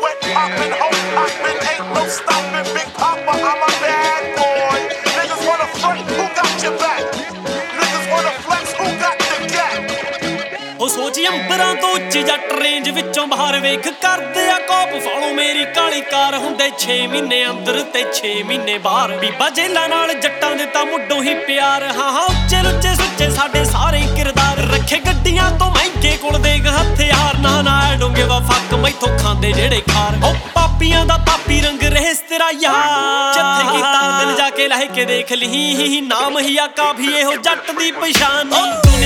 Moet poppin', hoe poppin', ain't no stopping. Big Papa, I'm a bad boy. Niggas wanna front, who got your back? Niggas wanna flex, who got the gap? ਉਹ ਸੋਚ ਅੰਬਰਾਂ ਤੋਂ ਉੱਚੀ ਜੱਟ range ਵਿੱਚੋਂ ਬਾਹਰ ਵੇਖ ਕਰਦੇ ਆ ਕੋਪ ਫਾਲੋ ਮੇਰੀ ਕਾਲੀ ਕਾਰ ਹੁੰਦੇ 6 ਮਹੀਨੇ ਅੰਦਰ ਤੇ 6 ਮਹੀਨੇ ਬਾਹਰ ਬੀਬਾ ਜੇਲਾ ਨਾਲ ਜੱਟਾਂ ਦੇ ਤਾਂ ਮੁੱਢੋਂ ਹੀ ਪਿਆਰ ਹਾਂ ਹਾਂ ਉੱਚੇ ਲੁੱਚੇ ਸੁੱਚੇ ਸਾਡੇ ਸਾਰੇ ਕਿਰਦਾਰ ਰੱਖੇ ਗੱਡੀਆਂ ਤੋਂ ਮਹਿੰਗੇ ਕੋਲ ਦੇ ਹਥਿਆਰ ਨਾ ਨਾ ਡੋਂਗੇ ਵਾ ਫੱਕ ਮੈਥੋਂ ਖਾਂਦੇ ਜਿਹੜੇ ਖਾਰ। ਉਹ ਪਾਪੀਆਂ ਦਾ ਪਾਪੀ ਰੰਗ ਰਹਿਸ ਤੇਰਾ ਯਾਰ। ਜਿੱਥੇ ਕੀਤਾ ਦਿਲ ਜਾ ਕੇ ਲਹਿ ਕੇ ਦੇਖ ਲਈ ਨਾਮ ਹੀ ਆ ਕਾਫੀ, ਇਹੋ ਜੱਟ ਦੀ ਪਛਾਣ। ਨੀ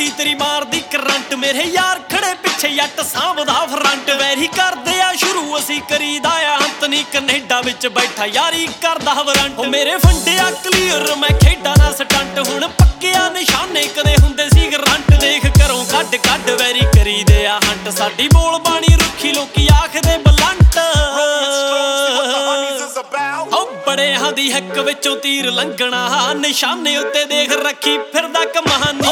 ਜੀ ਤੇਰੀ ਮਾਰਦੀ ਕਰੰਟ। ਮੇਰੇ ਯਾਰ ਖੜੇ ਪਿੱਛੇ ਜੱਟ ਸਾਂਭਦਾ ਫਰੰਟ ਵੈਰੀ ਕਰਦੇ ਆ, ਸ਼ੁਰੂ ਅਸੀਂ ਕਰੀਦਾ ਆ ਅੰਤ। ਨਹੀਂ ਕੈਨੇਡਾ ਵਿੱਚ ਬੈਠਾ ਯਾਰੀ ਕਰਦਾ ਵਰੰਟ ਹੋ ਮੇਰੇ ਫੰਡਿਆ ਕਲੀਅਰ ਮੈਂ ਖੇਡਾਂ ਨਾ ਸਟੰਟ। ਹੁਣ ਪੱਕਿਆ ਨਿਸ਼ਾਨੇ ਕਦੇ ਹੁੰਦੇ ਸੀ ਗਰੰਟ ਦੇਖ ਘਰੋਂ ਕੱਢ ਕੱਢ ਵੈਰੀ ਕਰੀਦੇ ਆ ਹੰਟ ਸਾਡੀ ਬੋਲ ਬਾਣੀ ਰੁੱਖੀ ਲੋਕੀ ਆਖਦੇ ਬਲੰਟ। ਬੜੇ ਹੱਕ ਵਿੱਚੋਂ ਤੀਰ ਲੰਘਣਾ। ਨਿਸ਼ਾਨੇ ਉੱਤੇ ਦੇਖ ਰੱਖੀ ਫਿਰਦਾ ਕਮਾਨੀ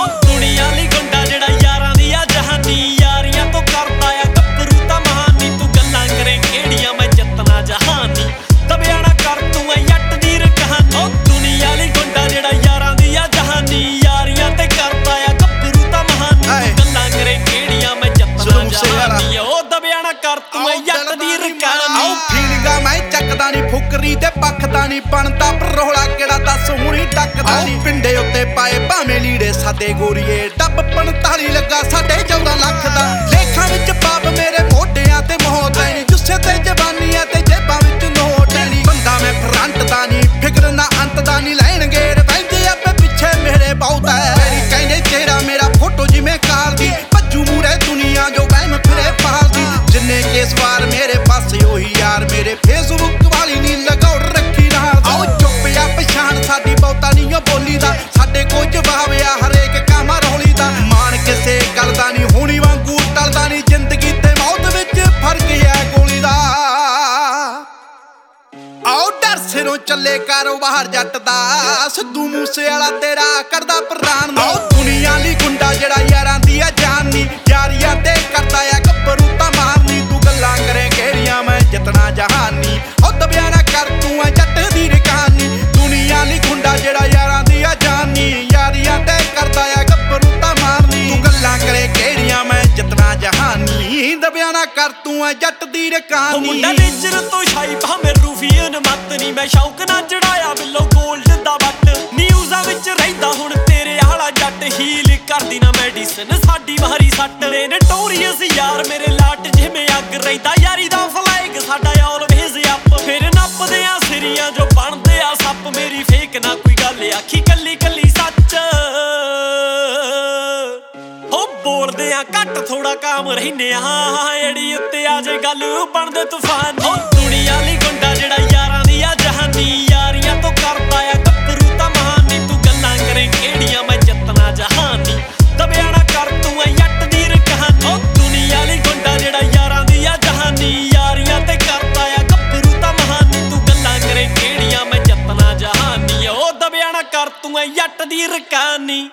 ਜ਼ੁਲਮ ਮੂਸੇ ਵਾਲਾ। ਜਹਾਨੀ ਓ ਦਬਿਆ ਨਾ ਕਰ ਤੂੰ ਜੱਟ ਦੀ ਆਓ ਰਕਹਾਨੀ ਫੀਲਿੰਗਾਂ ਮੈਂ ਚੱਕਦਾ ਨਹੀਂ ਫੁਕਰੀ ਤੇ ਪੱਖਦਾ ਨਹੀਂ। ਬਣਦਾ ਪਰੋਲਾ ਕਿਹੜਾ ਦੱਸ ਹੁਣੀ ਡੱਕਦਾ ਨਹੀਂ। ਪਿੰਡੇ ਉੱਤੇ ਪਾਏ ਭਾਵੇਂ ਲੀੜੇ ਸਾਦੇ ਗੋਰੀਏ। ਡੱਬ 45 ਯਾਰ ਮੇਰੇ ਫੇਸਬੁੱਕ ਵਾਲੀ ਨੀ ਲਗਾਉ ਰੱਖੀ ਨਾਲ ਆਓ ਚੁੱਪ ਆ ਪਛਾਣ ਸਾਡੀ ਬਹੁਤਾ ਨਹੀਂ ਓ ਬੋਲੀ ਦਾ। ਸਾਡੇ ਕੋਈ ਜਵਾਬ ਆ ਹਰੇਕ ਕੰਮ ਰੌਲੀ ਦਾ। ਮਾਣ ਕਿਸੇ ਗੱਲ ਦਾ ਨਹੀਂ ਹੋਣੀ ਵਾਂਗੂ ਟਲਦਾ ਨਹੀਂ ਜ਼ਿੰਦਗੀ ਤੇ ਮੌਤ ਵਿੱਚ ਫ਼ਰਕ ਹੈ ਗੋਲੀ ਦਾ। ਆਓ ਡਰ ਸਿਰੋਂ ਚੱਲੇ ਕਾਰੋਬਾਰ ਜੱਟ ਦਾ। ਸਿੱਧੂ ਮੂਸੇ ਵਾਲਾ ਤੇਰਾ ਕਰਦਾ ਪ੍ਰਾਨ ਦਾ ਦੁਨੀਆ ਲਈ ਗੁੰਡਾ ਜਿਹੜਾ ਯਾਰਾਂ ਦੀ ਕਰ, ਤੂੰ ਆ ਜੱਟ ਦੀ ਉਹ ਮੁੰਡਾ ਨੇਜਰ ਤੋਂ ਸ਼ਾਈ ਭਾਵੇਂ ਰੂਫੀਅਨ ਮੱਤ ਨਹੀਂ ਮੈਂ ਸ਼ੌਕ ਨਾਲ ਚੜਾਇਆ ਬਿੱਲੋ 골ਡ ਦਾ ਬੱਟ ਨਿਊਜ਼ਾਂ ਵਿੱਚ ਰਹਿੰਦਾ ਹੁਣ ਤੇਰੇ ਆਲਾ ਜੱਟ। ਹੀਲ ਕਰਦੀ ਨਾ ਮੈਡੀਸਨ ਸਾਡੀ ਵਾਰੀ ਸੱਟ। ਨੇ ਨਟੋਰੀਅਸ ਯਾਰ, ਮੇਰੇ ਲਾਟ ਜਿਵੇਂ ਅੱਗ ਰਹਿੰਦਾ। ਯਾਰੀ ਦਾ ਫਲਾਈਗ ਸਾਡਾ ਆਲਵੇਜ਼ ਅਪ ਫਿਰ ਨੱਪਦੇ ਆ ਸਿਰੀਆਂ ਜੋ ਬਣਦੇ ਆ ਸੱਪ। ਮੇਰੀ ਫੇਕ ਨਾ ਕੋਈ ਗੱਲ ਆਖੀ ਕੱਲੀ ਕੱਲੀ ਆ ਘੱਟ ਥੋੜਾ ਕਾਮ ਰਹਿੰਦੇ ਆ। ਏੜੀ ਉੱਤੇ ਆ ਜੇ ਗੱਲ ਬਣਦੇ ਤੂਫਾਨ। ਹੋ। ਦੁਨੀਆ ਲਈ ਗੁੰਡਾ ਜਿਹੜਾ ਯਾਰਾਂ ਦੀ ਆ ਜਹਾਨੀ ਯਾਰੀਆਂ ਤੋਂ ਕਰਦਾ ਆ ਗੱਭਰੂ ਤਾਂ ਮਹਾਨੀ। ਤੂੰ ਗੱਲਾਂ ਕਰੇ ਕਿਹੜੀਆਂ ਮੈਂ ਜਤਨਾ ਜਹਾਨੀ। ਦਬਿਆ ਨਾ ਕਰ ਤੂੰ ਐ ਜੱਟ ਦੀ ਰਕਹਾਨੀ ਹੋ। ਦੁਨੀਆ ਲਈ ਗੁੰਡਾ ਜਿਹੜਾ ਯਾਰਾਂ ਦੀ ਆ ਜਹਾਨੀ ਯਾਰੀਆਂ ਤੇ ਕਰਦਾ ਆ ਗੱਭਰੂ ਤਾਂ ਮਹਾਨੀ। ਤੂੰ ਗੱਲਾਂ ਕਰੇ ਕਿਹੜੀਆਂ ਮੈਂ ਜਤਨਾ ਜਹਾਨੀ। ਉਹ ਦਬਿਆ ਨਾ ਕਰ ਤੂੰ ਐ ਜੱਟ ਦੀ ਰਕਾਨੀ